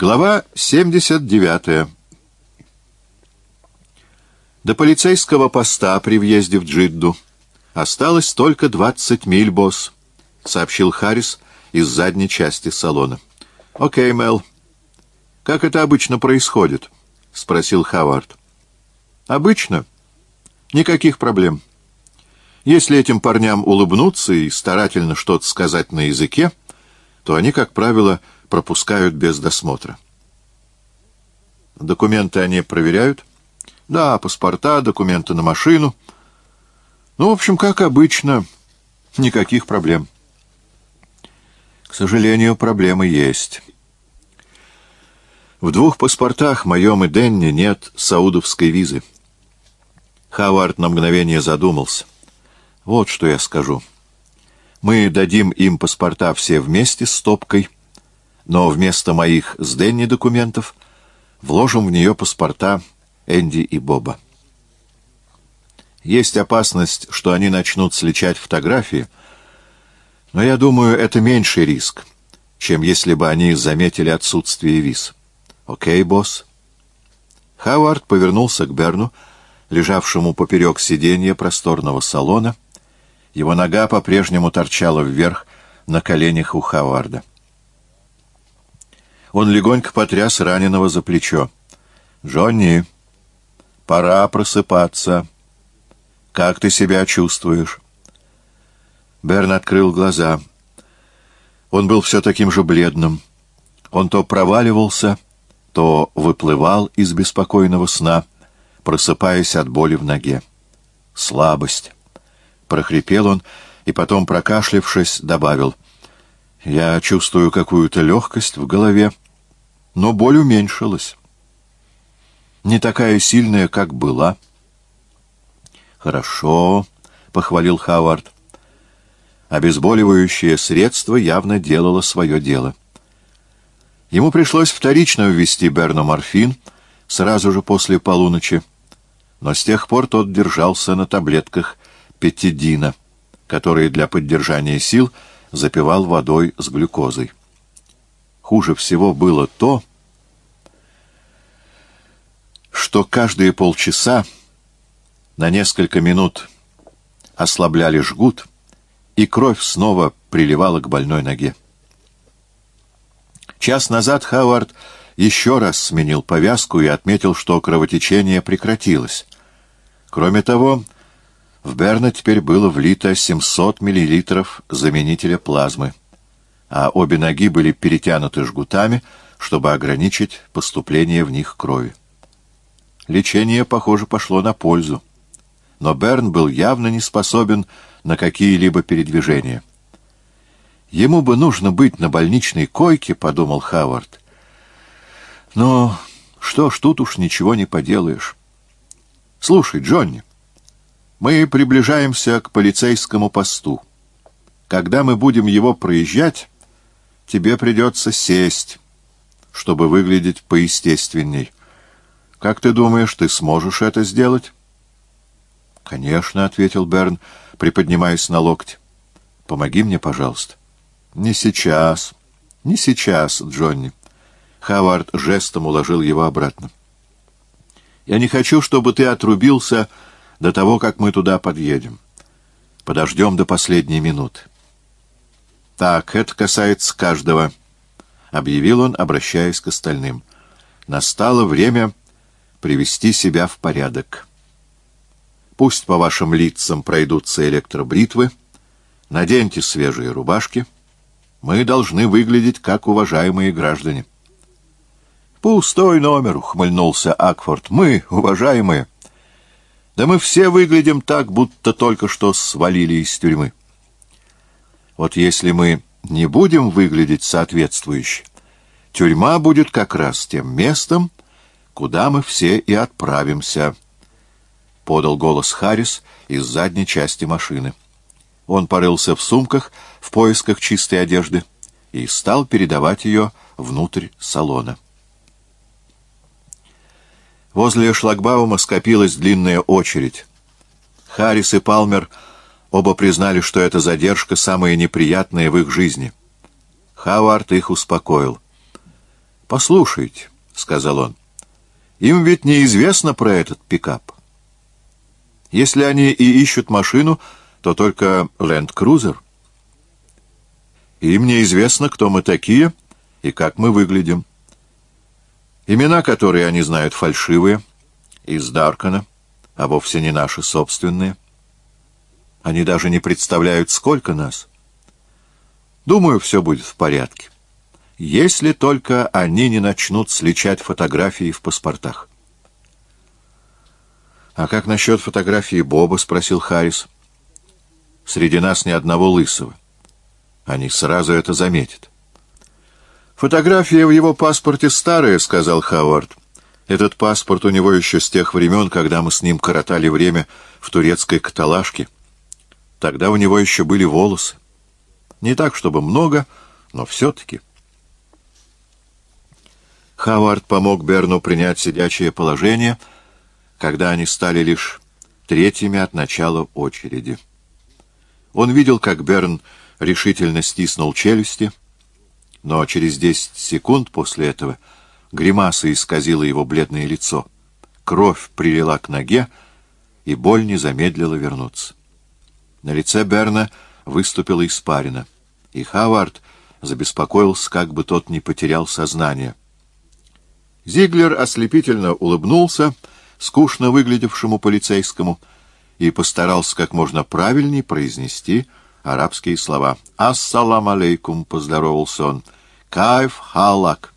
Глава 79. До полицейского поста при въезде в Джидду осталось только 20 миль, босс, — сообщил Харрис из задней части салона. — Окей, Мел. — Как это обычно происходит? — спросил Хавард. — Обычно. Никаких проблем. Если этим парням улыбнуться и старательно что-то сказать на языке, то они, как правило, пропускают без досмотра. Документы они проверяют? Да, паспорта, документы на машину. Ну, в общем, как обычно, никаких проблем. К сожалению, проблемы есть. В двух паспортах, моем и Денни, нет саудовской визы. Хавард на мгновение задумался. Вот что я скажу. Мы дадим им паспорта все вместе с стопкой, но вместо моих с Денни документов вложим в нее паспорта Энди и Боба. Есть опасность, что они начнут сличать фотографии, но я думаю, это меньший риск, чем если бы они заметили отсутствие виз. Окей, босс? Хавард повернулся к Берну, лежавшему поперек сиденья просторного салона. Его нога по-прежнему торчала вверх на коленях у Хаварда. Он легонько потряс раненого за плечо. «Джонни, пора просыпаться. Как ты себя чувствуешь?» Берн открыл глаза. Он был все таким же бледным. Он то проваливался, то выплывал из беспокойного сна, просыпаясь от боли в ноге. «Слабость!» — прохрипел он и потом, прокашлившись, добавил. «Я чувствую какую-то легкость в голове, но боль уменьшилась. Не такая сильная, как была». «Хорошо», — похвалил Хавард. Обезболивающее средство явно делало свое дело. Ему пришлось вторично ввести Берну морфин сразу же после полуночи, но с тех пор тот держался на таблетках петидина, которые для поддержания сил запивал водой с глюкозой. Хуже всего было то, что каждые полчаса на несколько минут ослабляли жгут, и кровь снова приливала к больной ноге. Час назад Хауард еще раз сменил повязку и отметил, что кровотечение прекратилось. Кроме того, в Берна теперь было влито 700 мл заменителя плазмы, а обе ноги были перетянуты жгутами, чтобы ограничить поступление в них крови. Лечение, похоже, пошло на пользу, но Берн был явно не способен на какие-либо передвижения. «Ему бы нужно быть на больничной койке», — подумал Хавард. «Но что ж, тут уж ничего не поделаешь. Слушай, Джонни, мы приближаемся к полицейскому посту. Когда мы будем его проезжать, тебе придется сесть, чтобы выглядеть поестественней. Как ты думаешь, ты сможешь это сделать?» «Конечно», — ответил Берн, приподнимаясь на локте. «Помоги мне, пожалуйста». «Не сейчас, не сейчас, Джонни». Хавард жестом уложил его обратно. «Я не хочу, чтобы ты отрубился до того, как мы туда подъедем. Подождем до последней минуты». «Так, это касается каждого», — объявил он, обращаясь к остальным. «Настало время привести себя в порядок». Пусть по вашим лицам пройдутся электробритвы, наденьте свежие рубашки. Мы должны выглядеть как уважаемые граждане. «Пустой номер», — ухмыльнулся Акфорд. «Мы, уважаемые. Да мы все выглядим так, будто только что свалили из тюрьмы. Вот если мы не будем выглядеть соответствующе, тюрьма будет как раз тем местом, куда мы все и отправимся» подал голос Харрис из задней части машины. Он порылся в сумках в поисках чистой одежды и стал передавать ее внутрь салона. Возле шлагбаума скопилась длинная очередь. Харрис и Палмер оба признали, что эта задержка самая неприятная в их жизни. Хавард их успокоил. «Послушайте», — сказал он, — «им ведь неизвестно про этот пикап. Если они и ищут машину, то только ленд-крузер. Им неизвестно, кто мы такие и как мы выглядим. Имена, которые они знают, фальшивые, из Даркона, а вовсе не наши собственные. Они даже не представляют, сколько нас. Думаю, все будет в порядке если только они не начнут сличать фотографии в паспортах. «А как насчет фотографии Боба?» — спросил Харрис. «Среди нас ни одного лысого. Они сразу это заметят». «Фотография в его паспорте старая», — сказал Хауард. «Этот паспорт у него еще с тех времен, когда мы с ним коротали время в турецкой каталажке. Тогда у него еще были волосы. Не так, чтобы много, но все-таки». Хавард помог Берну принять сидячее положение, когда они стали лишь третьими от начала очереди. Он видел, как Берн решительно стиснул челюсти, но через десять секунд после этого гримаса исказила его бледное лицо. Кровь прилила к ноге, и боль не замедлила вернуться. На лице Берна выступила испарина, и Хавард забеспокоился, как бы тот не потерял сознание. Зиглер ослепительно улыбнулся скучно выглядевшему полицейскому и постарался как можно правильней произнести арабские слова. «Ассалам алейкум», — поздоровался он. «Кайф халак».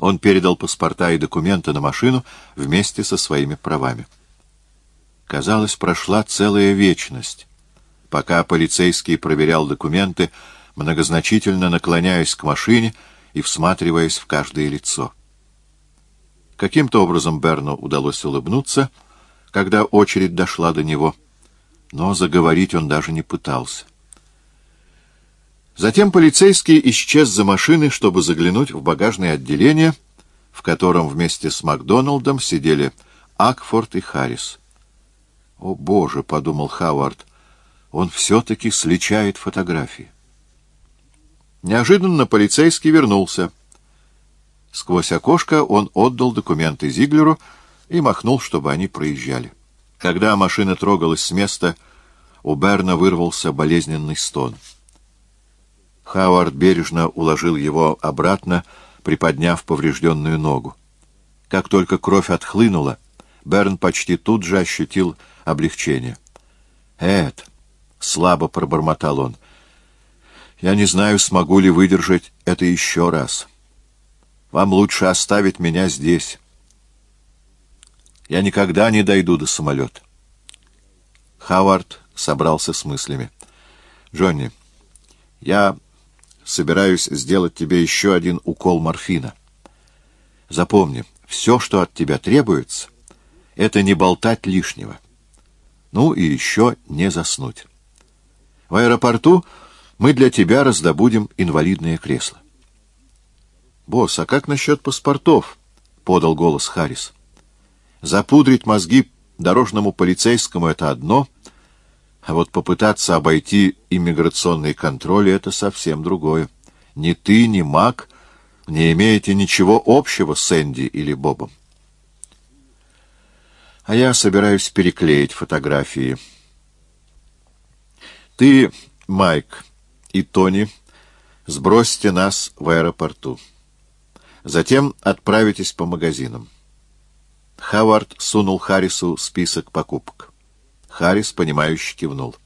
Он передал паспорта и документы на машину вместе со своими правами. Казалось, прошла целая вечность, пока полицейский проверял документы, многозначительно наклоняясь к машине, и всматриваясь в каждое лицо. Каким-то образом Берну удалось улыбнуться, когда очередь дошла до него, но заговорить он даже не пытался. Затем полицейский исчез за машиной, чтобы заглянуть в багажное отделение, в котором вместе с Макдоналдом сидели Акфорд и Харрис. «О, Боже!» — подумал Хауард. «Он все-таки сличает фотографии». Неожиданно полицейский вернулся. Сквозь окошко он отдал документы Зиглеру и махнул, чтобы они проезжали. Когда машина трогалась с места, у Берна вырвался болезненный стон. Хауард бережно уложил его обратно, приподняв поврежденную ногу. Как только кровь отхлынула, Берн почти тут же ощутил облегчение. «Эд!» — слабо пробормотал он. Я не знаю, смогу ли выдержать это еще раз. Вам лучше оставить меня здесь. Я никогда не дойду до самолета. Хавард собрался с мыслями. «Джонни, я собираюсь сделать тебе еще один укол морфина. Запомни, все, что от тебя требуется, это не болтать лишнего. Ну и еще не заснуть. В аэропорту мы для тебя раздобудем инвалидное кресло. — Босс, а как насчет паспортов? — подал голос Харрис. — Запудрить мозги дорожному полицейскому — это одно, а вот попытаться обойти иммиграционный контроль — это совсем другое. Ни ты, ни Мак не имеете ничего общего с Энди или Бобом. А я собираюсь переклеить фотографии. Ты, Майк, и Тони, сбросьте нас в аэропорту. Затем отправитесь по магазинам. Хавард сунул Харрису список покупок. Харрис, понимающе кивнул.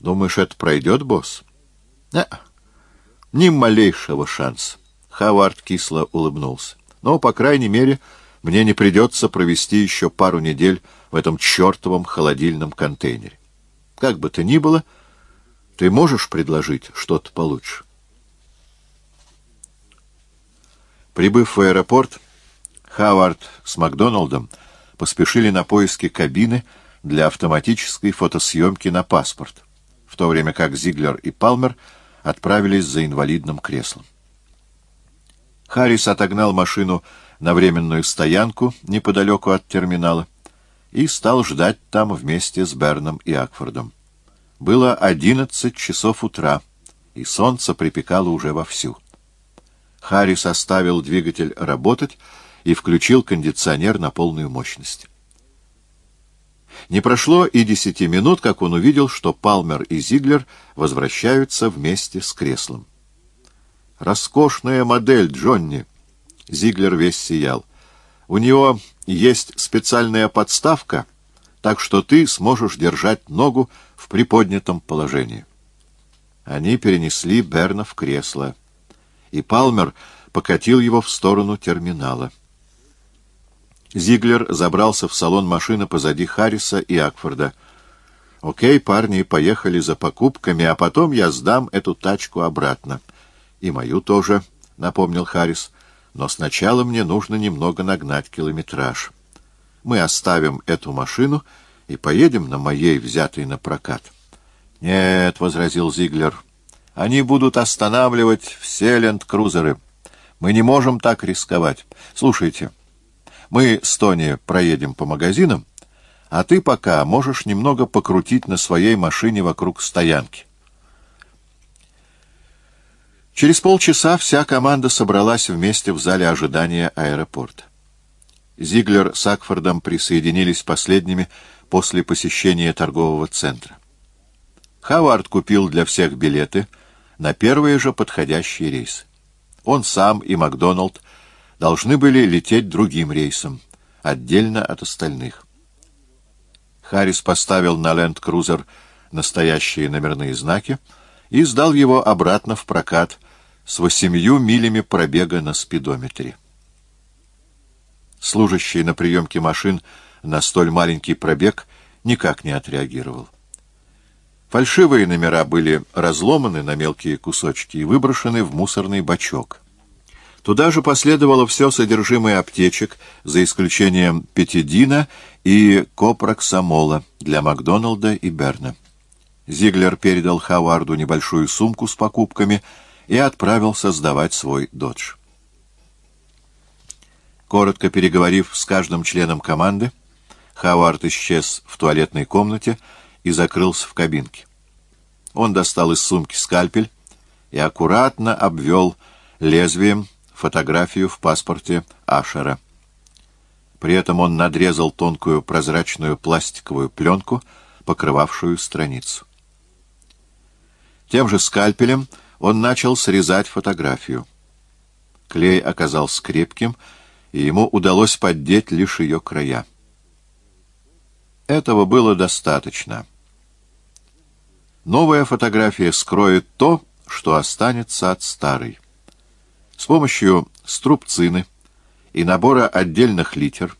«Думаешь, это пройдет, босс?» «Не, ни малейшего шанса». Хавард кисло улыбнулся. «Но, по крайней мере, мне не придется провести еще пару недель в этом чертовом холодильном контейнере. Как бы то ни было, — ты можешь предложить что-то получше? Прибыв в аэропорт, Хавард с Макдоналдом поспешили на поиски кабины для автоматической фотосъемки на паспорт, в то время как Зиглер и Палмер отправились за инвалидным креслом. Харрис отогнал машину на временную стоянку неподалеку от терминала и стал ждать там вместе с Берном и Акфордом. Было одиннадцать часов утра, и солнце припекало уже вовсю. Харрис оставил двигатель работать и включил кондиционер на полную мощность. Не прошло и десяти минут, как он увидел, что Палмер и Зиглер возвращаются вместе с креслом. «Роскошная модель, Джонни!» Зиглер весь сиял. «У него есть специальная подставка, так что ты сможешь держать ногу в приподнятом положении». Они перенесли Берна в кресло, и Палмер покатил его в сторону терминала. Зиглер забрался в салон машины позади Харриса и Акфорда. «Окей, парни, поехали за покупками, а потом я сдам эту тачку обратно. И мою тоже», — напомнил Харрис. «Но сначала мне нужно немного нагнать километраж. Мы оставим эту машину и поедем на моей, взятой на прокат». «Нет», — возразил Зиглер, — «они будут останавливать все ленд-крузеры. Мы не можем так рисковать. Слушайте». Мы с Тони проедем по магазинам, а ты пока можешь немного покрутить на своей машине вокруг стоянки. Через полчаса вся команда собралась вместе в зале ожидания аэропорта. Зиглер с Акфордом присоединились последними после посещения торгового центра. Хавард купил для всех билеты на первые же подходящие рейсы. Он сам и Макдоналд должны были лететь другим рейсом, отдельно от остальных. Харрис поставил на ленд-крузер настоящие номерные знаки и сдал его обратно в прокат с восемью милями пробега на спидометре. Служащий на приемке машин на столь маленький пробег никак не отреагировал. Фальшивые номера были разломаны на мелкие кусочки и выброшены в мусорный бачок. Туда же последовало все содержимое аптечек, за исключением петидина и копроксамола для Макдоналда и Берна. Зиглер передал Хауарду небольшую сумку с покупками и отправился сдавать свой додж. Коротко переговорив с каждым членом команды, Хауард исчез в туалетной комнате и закрылся в кабинке. Он достал из сумки скальпель и аккуратно обвел лезвием фотографию в паспорте Ашера. При этом он надрезал тонкую прозрачную пластиковую пленку, покрывавшую страницу. Тем же скальпелем он начал срезать фотографию. Клей оказался крепким, и ему удалось поддеть лишь ее края. Этого было достаточно. Новая фотография скроет то, что останется от старой. С помощью струбцины и набора отдельных литер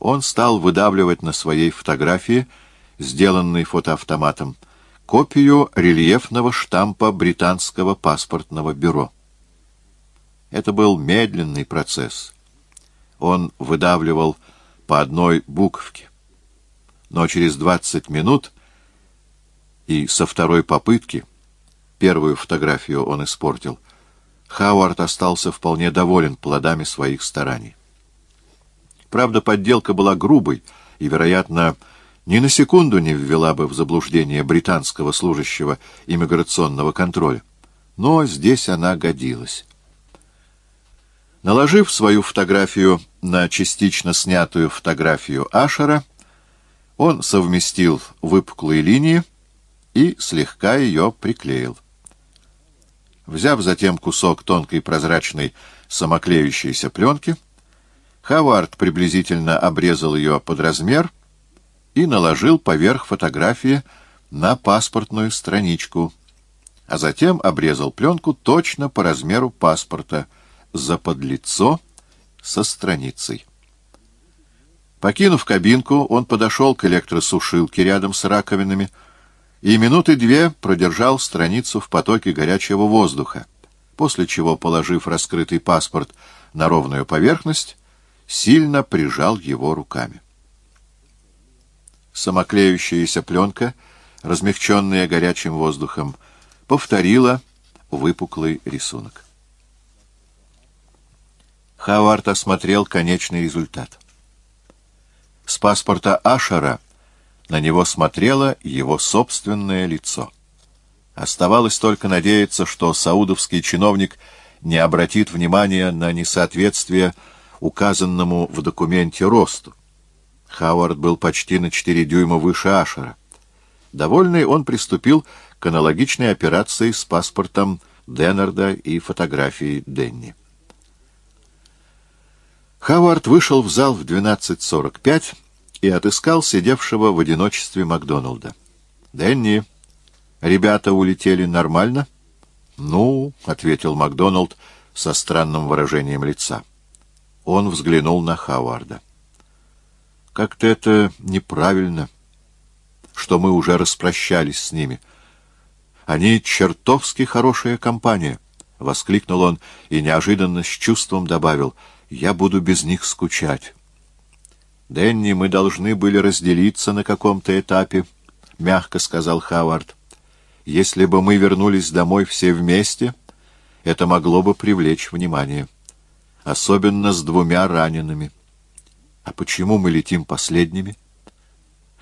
он стал выдавливать на своей фотографии, сделанной фотоавтоматом, копию рельефного штампа британского паспортного бюро. Это был медленный процесс. Он выдавливал по одной буковке. Но через 20 минут и со второй попытки, первую фотографию он испортил, Хауард остался вполне доволен плодами своих стараний. Правда, подделка была грубой и, вероятно, ни на секунду не ввела бы в заблуждение британского служащего иммиграционного контроля. Но здесь она годилась. Наложив свою фотографию на частично снятую фотографию Ашера, он совместил выпуклые линии и слегка ее приклеил. Взяв затем кусок тонкой прозрачной самоклеющейся пленки, Хавард приблизительно обрезал ее под размер и наложил поверх фотографии на паспортную страничку, а затем обрезал пленку точно по размеру паспорта, за подлицо со страницей. Покинув кабинку, он подошел к электросушилке рядом с раковинами, и минуты две продержал страницу в потоке горячего воздуха, после чего, положив раскрытый паспорт на ровную поверхность, сильно прижал его руками. Самоклеющаяся пленка, размягченная горячим воздухом, повторила выпуклый рисунок. Хавард осмотрел конечный результат. С паспорта Ашера на него смотрело его собственное лицо. Оставалось только надеяться, что саудовский чиновник не обратит внимания на несоответствие указанному в документе росту. Хауард был почти на четыре дюйма выше Ашера. Довольный, он приступил к аналогичной операции с паспортом Деннерда и фотографией Денни. Хауард вышел в зал в 12.45 и отыскал сидевшего в одиночестве Макдоналда. «Денни, ребята улетели нормально?» «Ну», — ответил Макдоналд со странным выражением лица. Он взглянул на Хауарда. «Как-то это неправильно, что мы уже распрощались с ними. Они чертовски хорошая компания», — воскликнул он и неожиданно с чувством добавил, «я буду без них скучать». «Дэнни, мы должны были разделиться на каком-то этапе», — мягко сказал Хавард. «Если бы мы вернулись домой все вместе, это могло бы привлечь внимание. Особенно с двумя ранеными. А почему мы летим последними?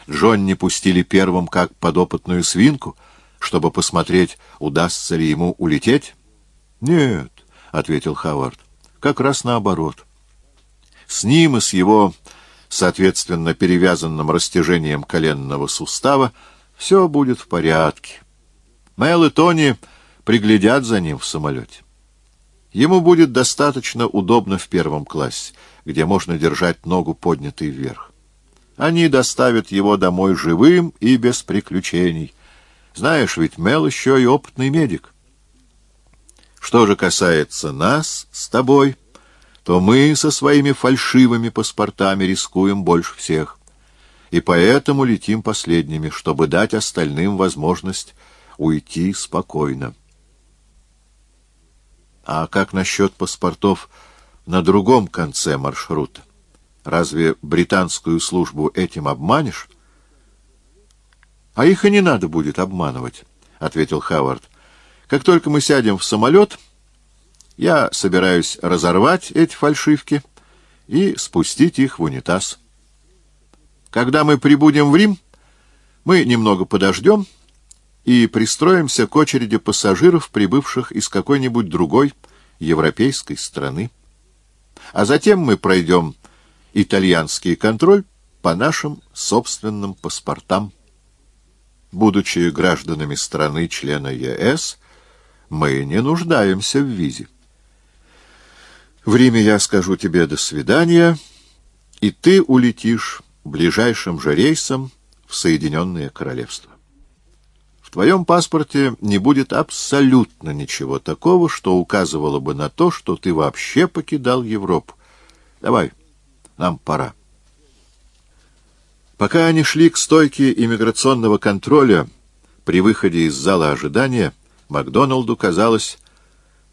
Джонни пустили первым как подопытную свинку, чтобы посмотреть, удастся ли ему улететь?» «Нет», — ответил Хавард, — «как раз наоборот. С ним и с его соответственно перевязанным растяжением коленного сустава, все будет в порядке. Мэл и Тони приглядят за ним в самолете. Ему будет достаточно удобно в первом классе, где можно держать ногу поднятой вверх. Они доставят его домой живым и без приключений. Знаешь, ведь Мел еще и опытный медик. Что же касается нас с тобой то мы со своими фальшивыми паспортами рискуем больше всех. И поэтому летим последними, чтобы дать остальным возможность уйти спокойно. А как насчет паспортов на другом конце маршрута? Разве британскую службу этим обманешь? — А их и не надо будет обманывать, — ответил Хавард. — Как только мы сядем в самолет... Я собираюсь разорвать эти фальшивки и спустить их в унитаз. Когда мы прибудем в Рим, мы немного подождем и пристроимся к очереди пассажиров, прибывших из какой-нибудь другой европейской страны. А затем мы пройдем итальянский контроль по нашим собственным паспортам. Будучи гражданами страны-члена ЕС, мы не нуждаемся в визе. В Риме я скажу тебе «до свидания», и ты улетишь ближайшим же рейсом в Соединенное Королевство. Твоем паспорте не будет абсолютно ничего такого, что указывало бы на то, что ты вообще покидал Европу. Давай, нам пора. Пока они шли к стойке иммиграционного контроля при выходе из зала ожидания, Макдоналду казалось,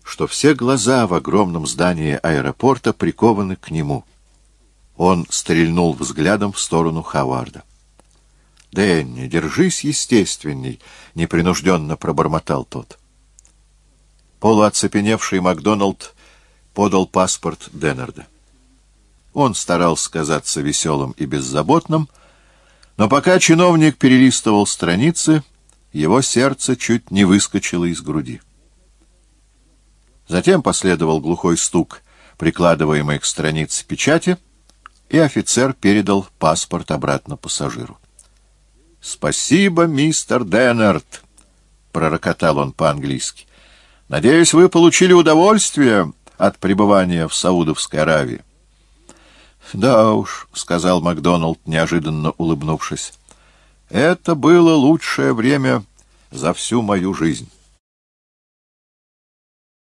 что все глаза в огромном здании аэропорта прикованы к нему. Он стрельнул взглядом в сторону Хаварда. «Дэнни, держись естественней», — непринужденно пробормотал тот. Полуоцепеневший Макдоналд подал паспорт Деннерда. Он старался казаться веселым и беззаботным, но пока чиновник перелистывал страницы, его сердце чуть не выскочило из груди. Затем последовал глухой стук, прикладываемый к странице печати, и офицер передал паспорт обратно пассажиру. — Спасибо, мистер Деннерт, — пророкотал он по-английски. — Надеюсь, вы получили удовольствие от пребывания в Саудовской Аравии. — Да уж, — сказал Макдоналд, неожиданно улыбнувшись, — это было лучшее время за всю мою жизнь.